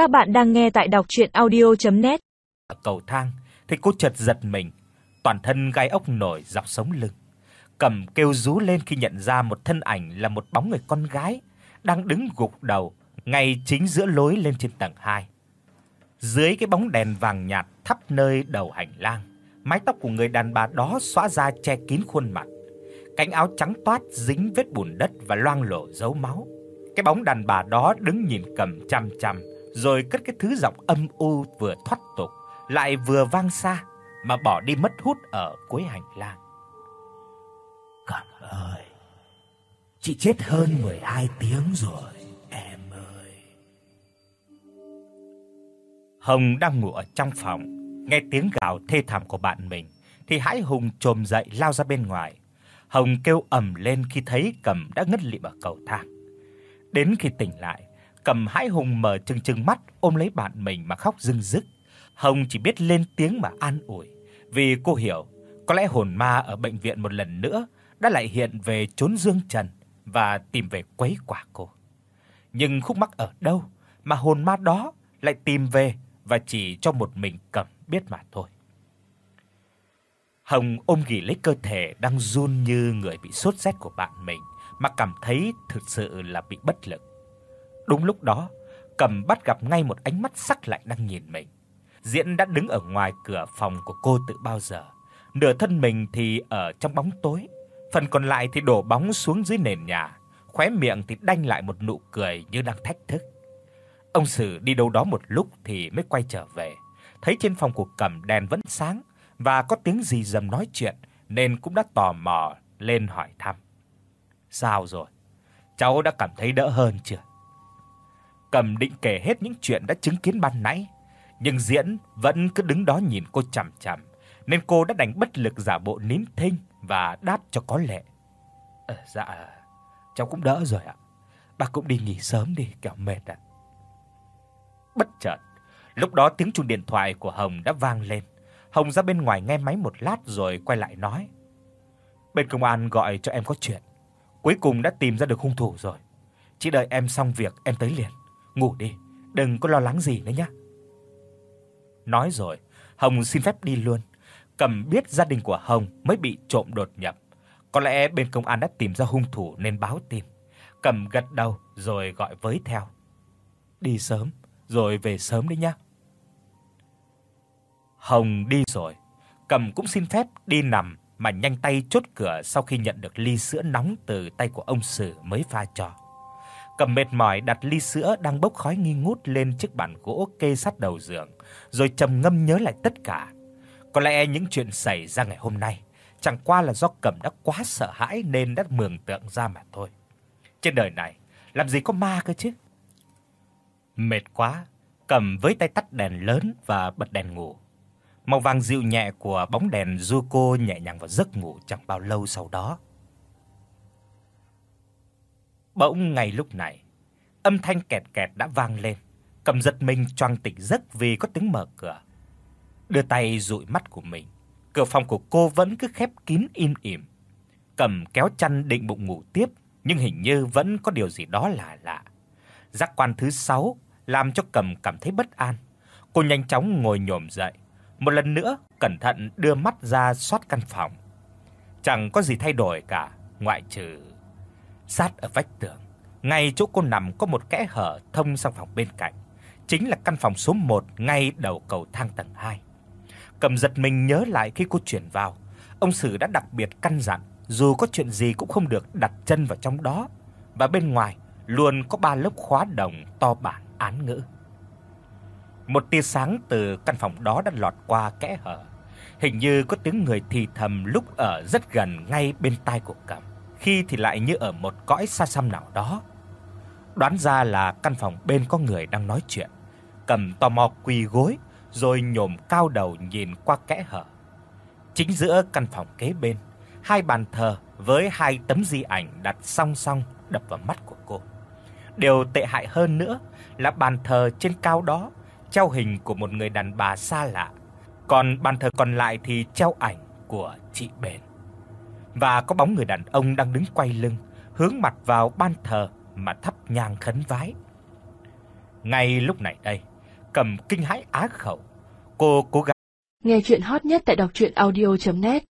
Các bạn đang nghe tại đọc audio net Cầu thang thì cô chợt giật mình, toàn thân gai ốc nổi dọc sống lưng. Cầm kêu rú lên khi nhận ra một thân ảnh là một bóng người con gái đang đứng gục đầu ngay chính giữa lối lên trên tầng 2. Dưới cái bóng đèn vàng nhạt thắp nơi đầu hành lang, mái tóc của người đàn bà đó xõa ra che kín khuôn mặt. Cánh áo trắng toát dính vết bùn đất và loang lổ dấu máu. Cái bóng đàn bà đó đứng nhìn Cầm chằm chằm, rồi cất cái thứ giọng âm u vừa thoát tục lại vừa vang xa mà bỏ đi mất hút ở cuối hành lang. Cảm ơi, chị chết hơn 12 tiếng rồi, em ơi. Hồng đang ngủ ở trong phòng, nghe tiếng gào thê thảm của bạn mình thì hãi hùng chồm dậy lao ra bên ngoài. Hồng kêu ầm lên khi thấy Cầm đã ngất lịm ở cầu thang. Đến khi tỉnh lại, Cầm hãi hùng mở trừng trừng mắt ôm lấy bạn mình mà khóc rưng rức. Hồng chỉ biết lên tiếng mà an ủi, vì cô hiểu, có lẽ hồn ma ở bệnh viện một lần nữa đã lại hiện về trốn Dương Trần và tìm về quấy quả cô. Nhưng khúc mắc ở đâu mà hồn ma đó lại tìm về và chỉ cho một mình Cẩm biết mà thôi. Hồng ôm ghì lấy cơ thể đang run như người bị sốt rét của bạn mình mà cảm thấy thực sự là bị bất lực. Đúng lúc đó, cầm bắt gặp ngay một ánh mắt sắc lạnh đang nhìn mình. Diễn đã đứng ở ngoài cửa phòng của cô từ bao giờ. Nửa thân mình thì ở trong bóng tối, phần còn lại thì đổ bóng xuống dưới nền nhà, khóe miệng thì đanh lại một nụ cười như đang thách thức. Ông Sử đi đâu đó một lúc thì mới quay trở về, thấy trên phòng của Cẩm đèn vẫn sáng và có tiếng gì rầm nói chuyện nên cũng đã tò mò lên hỏi thăm. "Sao rồi? Cháu đã cảm thấy đỡ hơn chưa?" Cẩm định kể hết những chuyện đã chứng kiến ban nãy, nhưng Diễn vẫn cứ đứng đó nhìn cô chằm chằm, nên cô đã đành bất lực giả bộ nín thinh và đáp cho có lệ. "Ờ dạ, cháu cũng đỡ rồi ạ. Bác cũng đi nghỉ sớm đi, kẻo mệt ạ." Bất chợt, lúc đó tiếng chuông điện thoại của Hồng đã vang lên. Hồng ra bên ngoài nghe máy một lát rồi quay lại nói: "Bên công an gọi cho em có chuyện. Cuối cùng đã tìm ra được hung thủ rồi. Chỉ đợi em xong việc em tới liền. Ngủ đi, đừng có lo lắng gì nữa nhé." Nói rồi, Hồng xin phép đi luôn. Cầm biết gia đình của Hồng mới bị trộm đột nhập. Có lẽ bên công an đã tìm ra hung thủ nên báo tin. Cầm gật đầu rồi gọi với theo. Đi sớm rồi về sớm đấy nhá. Hồng đi rồi, Cầm cũng xin phép đi nằm mà nhanh tay chốt cửa sau khi nhận được ly sữa nóng từ tay của ông Sử mới pha cho. Cầm mệt mỏi đặt ly sữa đang bốc khói nghi ngút lên chiếc bàn gỗ kê sát đầu giường, rồi trầm ngâm nhớ lại tất cả. Có lẽ những chuyện xảy ra ngày hôm nay chẳng qua là do Cẩm đã quá sợ hãi nên đã mường tượng ra mà thôi. Trên đời này làm gì có ma cơ chứ? Mệt quá, Cẩm với tay tắt đèn lớn và bật đèn ngủ. Màu vàng dịu nhẹ của bóng đèn du cô nhẹ nhàng vào giấc ngủ chẳng bao lâu sau đó. Bỗng ngay lúc này, âm thanh kẹt kẹt đã vang lên. cầm giật mình choàng tỉnh giấc vì có tiếng mở cửa. Đưa tay dụi mắt của mình, cửa phòng của cô vẫn cứ khép kín im ỉm. cầm kéo chăn định bụng ngủ tiếp, nhưng hình như vẫn có điều gì đó lạ lạ. Giác quan thứ 6 làm cho cầm cảm thấy bất an. Cô nhanh chóng ngồi nhổm dậy, một lần nữa cẩn thận đưa mắt ra soát căn phòng. Chẳng có gì thay đổi cả, ngoại trừ sát ở vách tường, ngay chỗ cô nằm có một kẽ hở thông sang phòng bên cạnh, chính là căn phòng số 1 ngay đầu cầu thang tầng 2. Cầm giật mình nhớ lại khi cô chuyển vào, ông Sử đã đặc biệt căn dặn dù có chuyện gì cũng không được đặt chân vào trong đó. Và bên ngoài luôn có ba lớp khóa đồng to bản án ngữ. Một tia sáng từ căn phòng đó đã lọt qua kẽ hở, hình như có tiếng người thì thầm lúc ở rất gần ngay bên tai của Cẩm, khi thì lại như ở một cõi xa xăm nào đó. Đoán ra là căn phòng bên có người đang nói chuyện. Cầm tò mò quỳ gối rồi nhổm cao đầu nhìn qua kẽ hở. Chính giữa căn phòng kế bên, hai bàn thờ với hai tấm di ảnh đặt song song đập vào mắt của cô. Điều tệ hại hơn nữa là bàn thờ trên cao đó treo hình của một người đàn bà xa lạ, còn bàn thờ còn lại thì treo ảnh của chị Bền. Và có bóng người đàn ông đang đứng quay lưng, hướng mặt vào ban thờ mà thắp nhang khấn vái. Ngay lúc này đây, Cầm kinh hãi á khẩu. Cô cố gắng Nghe truyện hot nhất tại đọc audio net